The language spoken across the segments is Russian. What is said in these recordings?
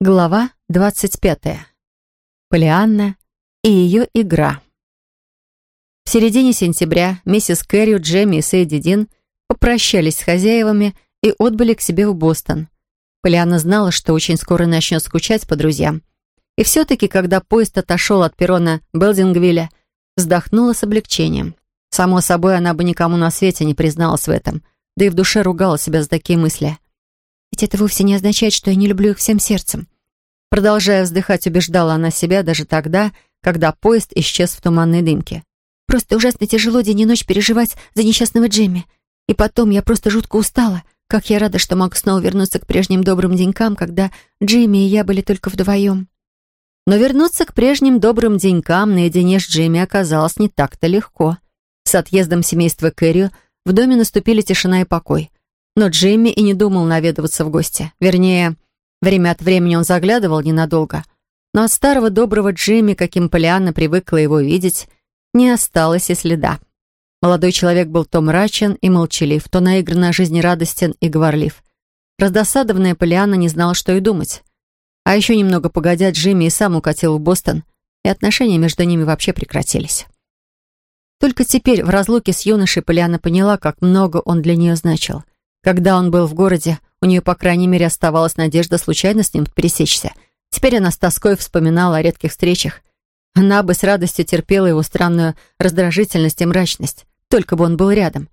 Глава 25. Полианна и ее игра. В середине сентября миссис Кэррю, Джемми и Сэйди Дин попрощались с хозяевами и отбыли к себе в Бостон. Полианна знала, что очень скоро начнет скучать по друзьям. И все-таки, когда поезд отошел от перрона Белдингвилля, вздохнула с облегчением. Само собой, она бы никому на свете не призналась в этом, да и в душе ругала себя за такие мысли – ведь это вовсе не означает, что я не люблю их всем сердцем. Продолжая вздыхать, убеждала она себя даже тогда, когда поезд исчез в туманной дымке. Просто ужасно тяжело день и ночь переживать за несчастного Джимми. И потом я просто жутко устала. Как я рада, что могу снова вернуться к прежним добрым денькам, когда Джимми и я были только вдвоем. Но вернуться к прежним добрым денькам наедине с Джимми оказалось не так-то легко. С отъездом семейства Кэррио в доме наступили тишина и покой. Но Джимми и не думал наведываться в гости. Вернее, время от времени он заглядывал ненадолго. Но от старого доброго Джимми, каким Полианна привыкла его видеть, не осталось и следа. Молодой человек был то мрачен и молчалив, то наигранно жизнерадостен и говорлив. Раздосадованная Полианна не знала, что и думать. А еще немного погодя, Джимми и сам укатил в Бостон, и отношения между ними вообще прекратились. Только теперь, в разлуке с юношей, Полианна поняла, как много он для нее значил — когда он был в городе, у нее, по крайней мере, оставалась надежда случайно с ним пересечься. Теперь она с тоской вспоминала о редких встречах. Она бы с радостью терпела его странную раздражительность и мрачность, только бы он был рядом.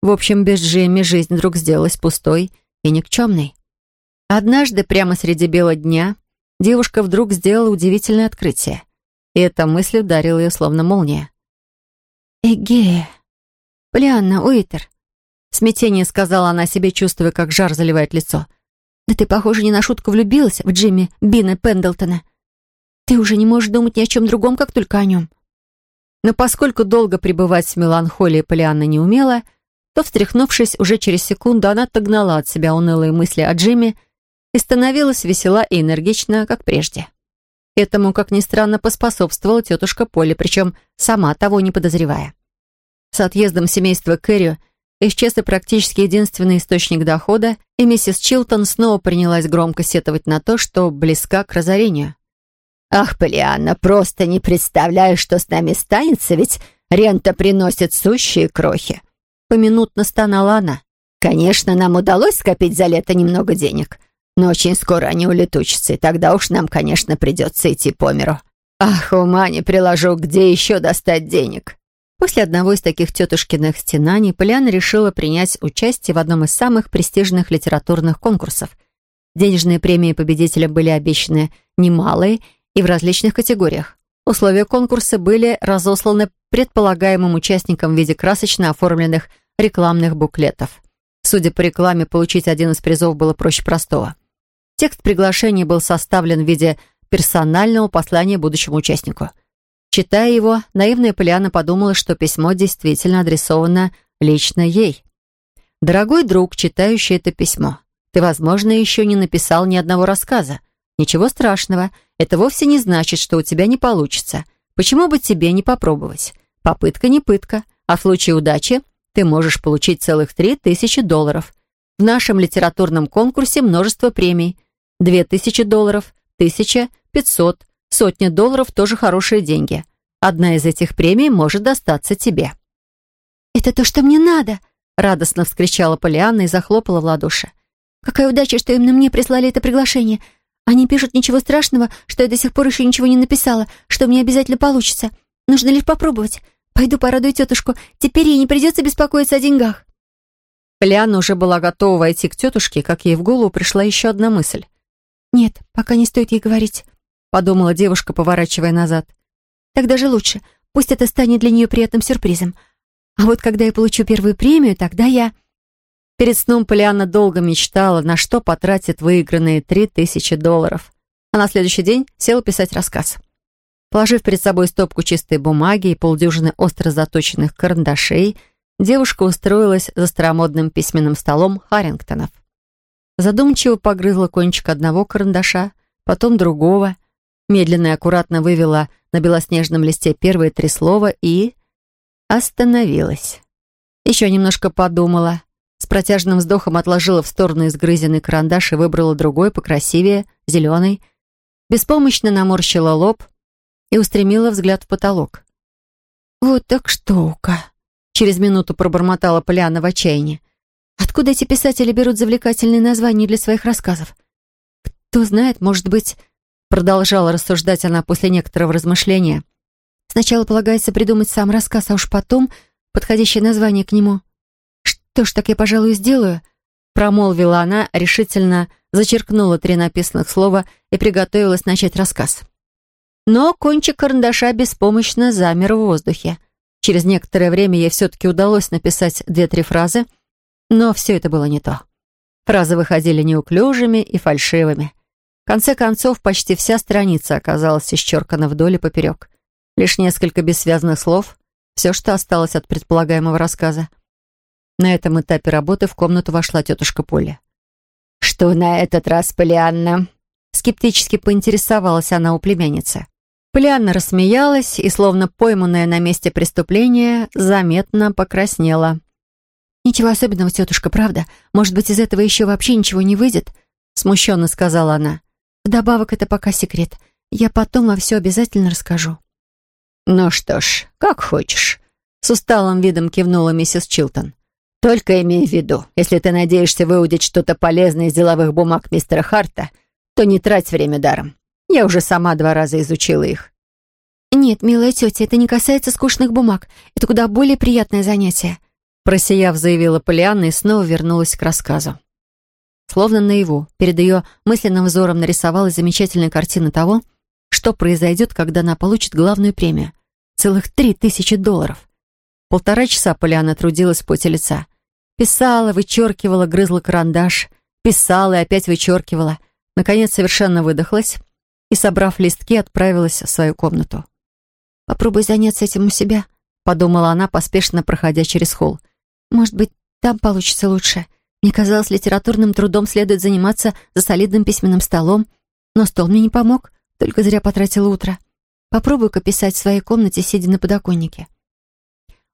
В общем, без Джимми жизнь вдруг сделалась пустой и никчемной. Однажды, прямо среди бела дня, девушка вдруг сделала удивительное открытие. И эта мысль ударила ее словно молния. «Эге, Полианна Уитер, Смятение сказала она себе, чувствуя, как жар заливает лицо. «Да ты, похоже, не на шутку влюбилась в Джимми Бина Пендлтона. Ты уже не можешь думать ни о чем другом, как только о нем». Но поскольку долго пребывать в меланхолии Полианна не умела, то, встряхнувшись уже через секунду, она отогнала от себя унылые мысли о Джимми и становилась весела и энергична, как прежде. Этому, как ни странно, поспособствовала тетушка Полли, причем сама того не подозревая. С отъездом семейства Кэррио исчез и практически единственный источник дохода, и миссис Чилтон снова принялась громко сетовать на то, что близка к разорению. «Ах, Полианна, просто не представляю, что с нами станется, ведь рента приносит сущие крохи!» Поминутно стонала она. «Конечно, нам удалось скопить за лето немного денег, но очень скоро они улетучатся, и тогда уж нам, конечно, придется идти по миру. Ах, ума не приложу, где еще достать денег?» После одного из таких тетушкиных стенаний Полиана решила принять участие в одном из самых престижных литературных конкурсов. Денежные премии победителям были обещаны немалые и в различных категориях. Условия конкурса были разосланы предполагаемым участникам в виде красочно оформленных рекламных буклетов. Судя по рекламе, получить один из призов было проще простого. Текст приглашения был составлен в виде персонального послания будущему участнику – Читая его, наивная Полиана подумала, что письмо действительно адресовано лично ей. «Дорогой друг, читающий это письмо, ты, возможно, еще не написал ни одного рассказа. Ничего страшного, это вовсе не значит, что у тебя не получится. Почему бы тебе не попробовать? Попытка не пытка, а в случае удачи ты можешь получить целых три тысячи долларов. В нашем литературном конкурсе множество премий. Две тысячи долларов, тысяча, пятьсот, Сотня долларов тоже хорошие деньги. Одна из этих премий может достаться тебе». «Это то, что мне надо!» — радостно вскричала Полианна и захлопала в ладоши. «Какая удача, что именно мне прислали это приглашение. Они пишут ничего страшного, что я до сих пор еще ничего не написала, что мне обязательно получится. Нужно лишь попробовать. Пойду порадую тетушку. Теперь ей не придется беспокоиться о деньгах». Полианна уже была готова войти к тетушке, как ей в голову пришла еще одна мысль. «Нет, пока не стоит ей говорить подумала девушка, поворачивая назад. «Так даже лучше. Пусть это станет для нее приятным сюрпризом. А вот когда я получу первую премию, тогда я...» Перед сном Полианна долго мечтала, на что потратит выигранные три тысячи долларов. А на следующий день села писать рассказ. Положив перед собой стопку чистой бумаги и полдюжины остро заточенных карандашей, девушка устроилась за старомодным письменным столом Харрингтонов. Задумчиво погрызла кончик одного карандаша, потом другого — медленно и аккуратно вывела на белоснежном листе первые три слова и... остановилась. Еще немножко подумала, С протяжным вздохом отложила в сторону изгрызенный карандаш и выбрала другой, покрасивее, зеленый. Беспомощно наморщила лоб и устремила взгляд в потолок. «Вот так штука!» Через минуту пробормотала Поляна в отчаянии. «Откуда эти писатели берут завлекательные названия для своих рассказов? Кто знает, может быть...» Продолжала рассуждать она после некоторого размышления. «Сначала полагается придумать сам рассказ, а уж потом подходящее название к нему. Что ж, так я, пожалуй, сделаю». Промолвила она, решительно зачеркнула три написанных слова и приготовилась начать рассказ. Но кончик карандаша беспомощно замер в воздухе. Через некоторое время ей все-таки удалось написать две-три фразы, но все это было не то. Фразы выходили неуклюжими и фальшивыми. Конце концов, почти вся страница оказалась исчеркана вдоль и поперек. Лишь несколько бессвязных слов — все, что осталось от предполагаемого рассказа. На этом этапе работы в комнату вошла тетушка Поля. «Что на этот раз, Полианна?» Скептически поинтересовалась она у племянницы. Полианна рассмеялась и, словно пойманная на месте преступления, заметно покраснела. «Ничего особенного, тетушка, правда? Может быть, из этого еще вообще ничего не выйдет?» Смущенно сказала она. «Вдобавок, это пока секрет. Я потом во все обязательно расскажу». «Ну что ж, как хочешь», — с усталым видом кивнула миссис Чилтон. «Только имей в виду, если ты надеешься выудить что-то полезное из деловых бумаг мистера Харта, то не трать время даром. Я уже сама два раза изучила их. «Нет, милая тетя, это не касается скучных бумаг. Это куда более приятное занятие», просияв, заявила Полианна и снова вернулась к рассказу. Словно наяву, перед ее мысленным взором нарисовалась замечательная картина того, что произойдет, когда она получит главную премию. Целых три тысячи долларов. Полтора часа Полиана трудилась в поте лица. Писала, вычеркивала, грызла карандаш. Писала и опять вычеркивала. Наконец совершенно выдохлась и, собрав листки, отправилась в свою комнату. «Попробуй заняться этим у себя», — подумала она, поспешно проходя через холл. «Может быть, там получится лучше. Мне казалось, литературным трудом следует заниматься за солидным письменным столом, но стол мне не помог, только зря потратила утро. Попробую-ка писать в своей комнате, сидя на подоконнике».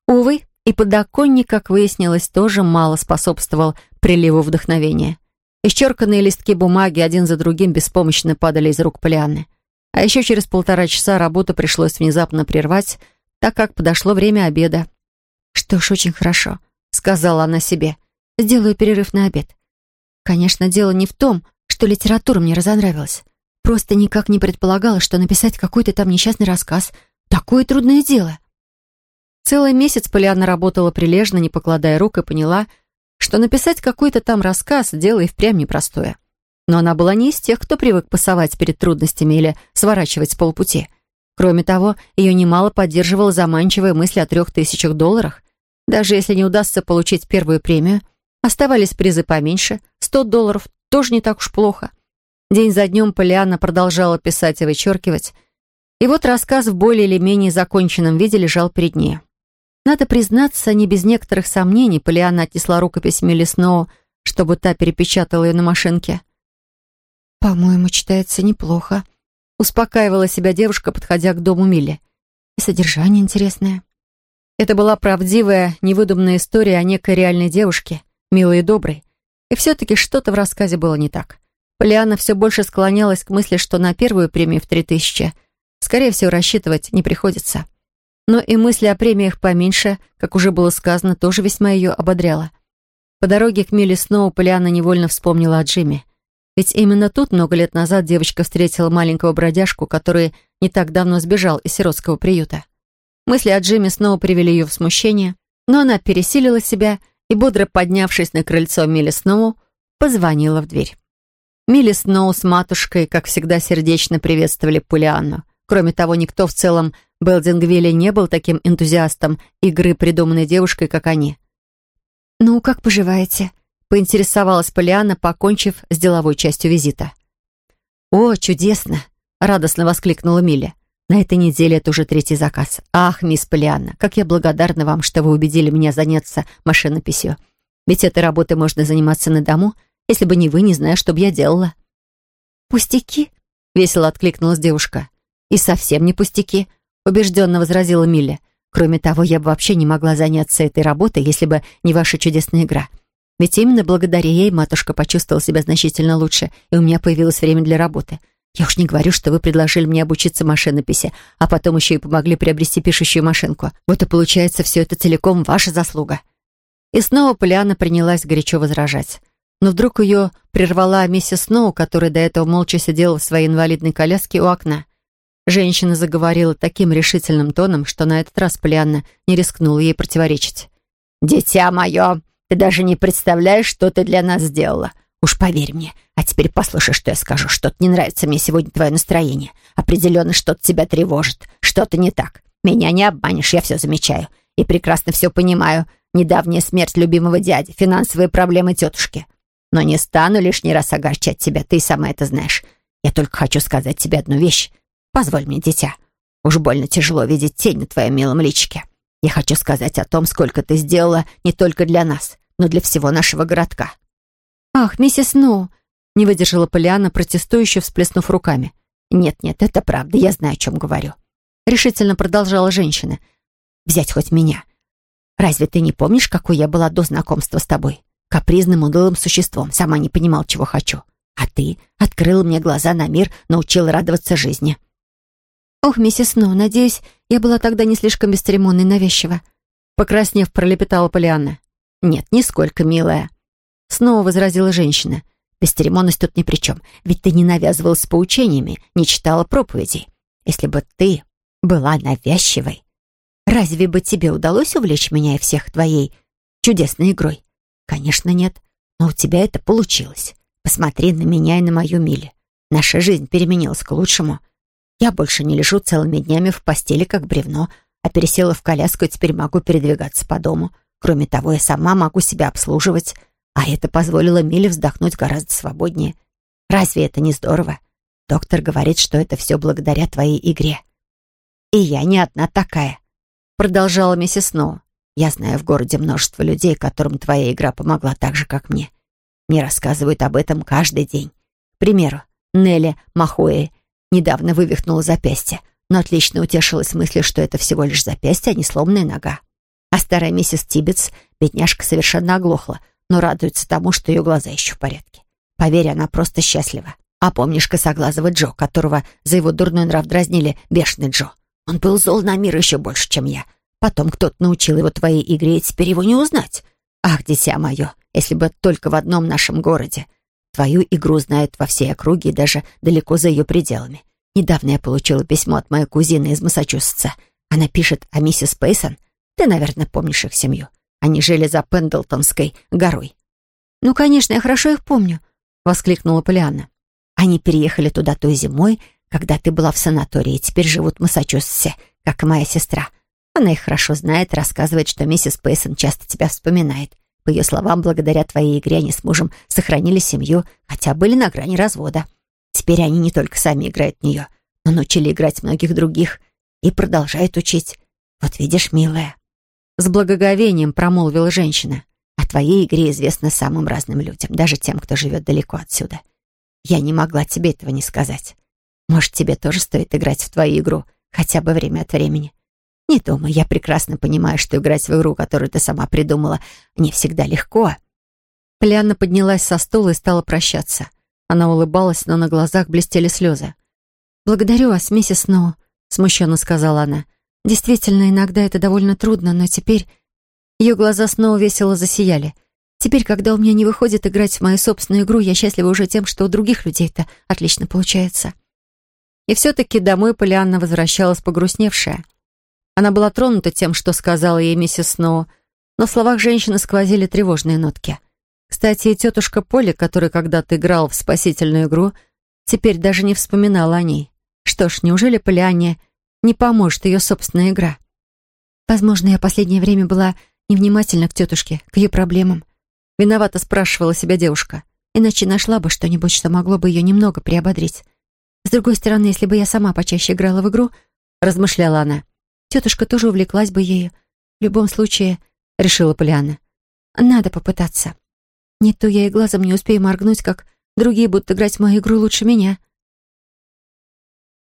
Увы, и подоконник, как выяснилось, тоже мало способствовал приливу вдохновения. Исчерканные листки бумаги один за другим беспомощно падали из рук Полианны. А еще через полтора часа работу пришлось внезапно прервать, так как подошло время обеда. «Что ж, очень хорошо», — сказала она себе. «Сделаю перерыв на обед». Конечно, дело не в том, что литература мне разонравилась. Просто никак не предполагала, что написать какой-то там несчастный рассказ — такое трудное дело. Целый месяц Полианна работала прилежно, не покладая рук, и поняла — что написать какой-то там рассказ — дело и впрямь непростое. Но она была не из тех, кто привык пасовать перед трудностями или сворачивать с полпути. Кроме того, ее немало поддерживала заманчивая мысль о трех тысячах долларах. Даже если не удастся получить первую премию, оставались призы поменьше, сто долларов тоже не так уж плохо. День за днем Полианна продолжала писать и вычеркивать, и вот рассказ в более или менее законченном виде лежал перед ней. Надо признаться, не без некоторых сомнений Полиана отнесла рукопись Милли Сноу, чтобы та перепечатала ее на машинке. «По-моему, читается неплохо», — успокаивала себя девушка, подходя к дому Милли. «И содержание интересное». Это была правдивая, невыдуманная история о некой реальной девушке, милой и доброй. И все-таки что-то в рассказе было не так. Полиана все больше склонялась к мысли, что на первую премию в три тысячи, скорее всего, рассчитывать не приходится. Но и мысли о премиях поменьше, как уже было сказано, тоже весьма ее ободряло. По дороге к Милли Сноу Полиана невольно вспомнила о Джимми. Ведь именно тут много лет назад девочка встретила маленького бродяжку, который не так давно сбежал из сиротского приюта. Мысли о Джимми снова привели ее в смущение, но она пересилила себя и, бодро поднявшись на крыльцо Милли Сноу, позвонила в дверь. Милли Сноу с матушкой, как всегда, сердечно приветствовали Полианну. Кроме того, никто в целом Белдингвилли не был таким энтузиастом игры, придуманной девушкой, как они. «Ну, как поживаете?» — поинтересовалась Полиана, покончив с деловой частью визита. «О, чудесно!» — радостно воскликнула Милли. «На этой неделе это уже третий заказ. Ах, мисс Полианна, как я благодарна вам, что вы убедили меня заняться машинописью. Ведь этой работой можно заниматься на дому. Если бы не вы, не знаю, что бы я делала». «Пустяки?» — весело откликнулась девушка. «И совсем не пустяки», убежденно возразила Милли. Кроме того, я бы вообще не могла заняться этой работой, если бы не ваша чудесная игра. Ведь именно благодаря ей матушка почувствовала себя значительно лучше, и у меня появилось время для работы. Я уж не говорю, что вы предложили мне обучиться машинописи, а потом еще и помогли приобрести пишущую машинку. Вот и получается, все это целиком ваша заслуга». И снова Полиана принялась горячо возражать. Но вдруг ее прервала миссис Сноу, которая до этого молча сидела в своей инвалидной коляске у окна. Женщина заговорила таким решительным тоном, что на этот раз Полианна не рискнула ей противоречить. «Дитя мое, ты даже не представляешь, что ты для нас сделала. Уж поверь мне. А теперь послушай, что я скажу. Что-то не нравится мне сегодня твое настроение. Определенно что-то тебя тревожит. Что-то не так. Меня не обманешь, я все замечаю. И прекрасно все понимаю. Недавняя смерть любимого дяди, финансовые проблемы тетушки. Но не стану лишний раз огорчать тебя, ты сама это знаешь. Я только хочу сказать тебе одну вещь. Позволь мне, дитя. Уж больно тяжело видеть тень на твоем милом личике. Я хочу сказать о том, сколько ты сделала не только для нас, но для всего нашего городка». «Ах, миссис Ну!» — не выдержала Полиана, протестующе всплеснув руками. «Нет-нет, это правда, я знаю, о чем говорю». Решительно продолжала женщина. «Взять хоть меня. Разве ты не помнишь, какой я была до знакомства с тобой? Капризным, унылым существом, сама не понимал, чего хочу. А ты открыла мне глаза на мир, научила радоваться жизни». «Ох, миссис Ну, надеюсь, я была тогда не слишком бесцеремонной и навязчива». Покраснев, пролепетала Полианна. «Нет, нисколько, милая». Снова возразила женщина. «Бесцеремонность тут ни при чем. Ведь ты не навязывалась поучениями, не читала проповедей. Если бы ты была навязчивой, разве бы тебе удалось увлечь меня и всех твоей чудесной игрой? Конечно, нет. Но у тебя это получилось. Посмотри на меня и на мою Миле. Наша жизнь переменилась к лучшему». Я больше не лежу целыми днями в постели, как бревно, а пересела в коляску и теперь могу передвигаться по дому. Кроме того, я сама могу себя обслуживать, а это позволило Миле вздохнуть гораздо свободнее. Разве это не здорово? Доктор говорит, что это все благодаря твоей игре. И я не одна такая, продолжала миссис Сноу. Я знаю в городе множество людей, которым твоя игра помогла так же, как мне. Мне рассказывают об этом каждый день. К примеру, Нелли Махуэ Недавно вывихнула запястье, но отлично утешилась мыслью, что это всего лишь запястье, а не сломанная нога. А старая миссис Тибетс, бедняжка, совершенно оглохла, но радуется тому, что ее глаза еще в порядке. Поверь, она просто счастлива. А помнишь косоглазого Джо, которого за его дурной нрав дразнили бешеный Джо? Он был зол на мир еще больше, чем я. Потом кто-то научил его твоей игре, и теперь его не узнать. Ах, дитя мое, если бы только в одном нашем городе. Твою игру знают во всей округе и даже далеко за ее пределами. Недавно я получила письмо от моей кузины из Массачусетса. Она пишет о миссис Пейсон. Ты, наверное, помнишь их семью. Они жили за Пендлтонской горой. «Ну, конечно, я хорошо их помню», — воскликнула Полианна. «Они переехали туда той зимой, когда ты была в санатории, и теперь живут в Массачусетсе, как и моя сестра. Она их хорошо знает, рассказывает, что миссис Пейсон часто тебя вспоминает. По ее словам, благодаря твоей игре они с мужем сохранили семью, хотя были на грани развода. Теперь они не только сами играют в нее, но научили играть многих других и продолжают учить. Вот видишь, милая». С благоговением промолвила женщина. «О твоей игре известно самым разным людям, даже тем, кто живет далеко отсюда. Я не могла тебе этого не сказать. Может, тебе тоже стоит играть в твою игру, хотя бы время от времени. Не думай, я прекрасно понимаю, что играть в игру, которую ты сама придумала, не всегда легко». Полианна поднялась со стула и стала прощаться. Она улыбалась, но на глазах блестели слезы. «Благодарю вас, миссис Сноу», — смущенно сказала она. «Действительно, иногда это довольно трудно, но теперь...» Ее глаза снова весело засияли. «Теперь, когда у меня не выходит играть в мою собственную игру, я счастлива уже тем, что у других людей это отлично получается». И все-таки домой Полианна возвращалась погрустневшая. Она была тронута тем, что сказала ей миссис Сноу, но в словах женщины сквозили тревожные нотки. Кстати, и тетушка Поли, которая когда-то играла в спасительную игру, теперь даже не вспоминала о ней. Что ж, неужели Полиане не поможет ее собственная игра? Возможно, я последнее время была невнимательна к тетушке, к ее проблемам. Виновато спрашивала себя девушка. Иначе нашла бы что-нибудь, что могло бы ее немного приободрить. С другой стороны, если бы я сама почаще играла в игру, размышляла она, Тетушка тоже увлеклась бы ею. В любом случае, решила Полиана. Надо попытаться. Не то я и глазом не успею моргнуть, как другие будут играть в мою игру лучше меня.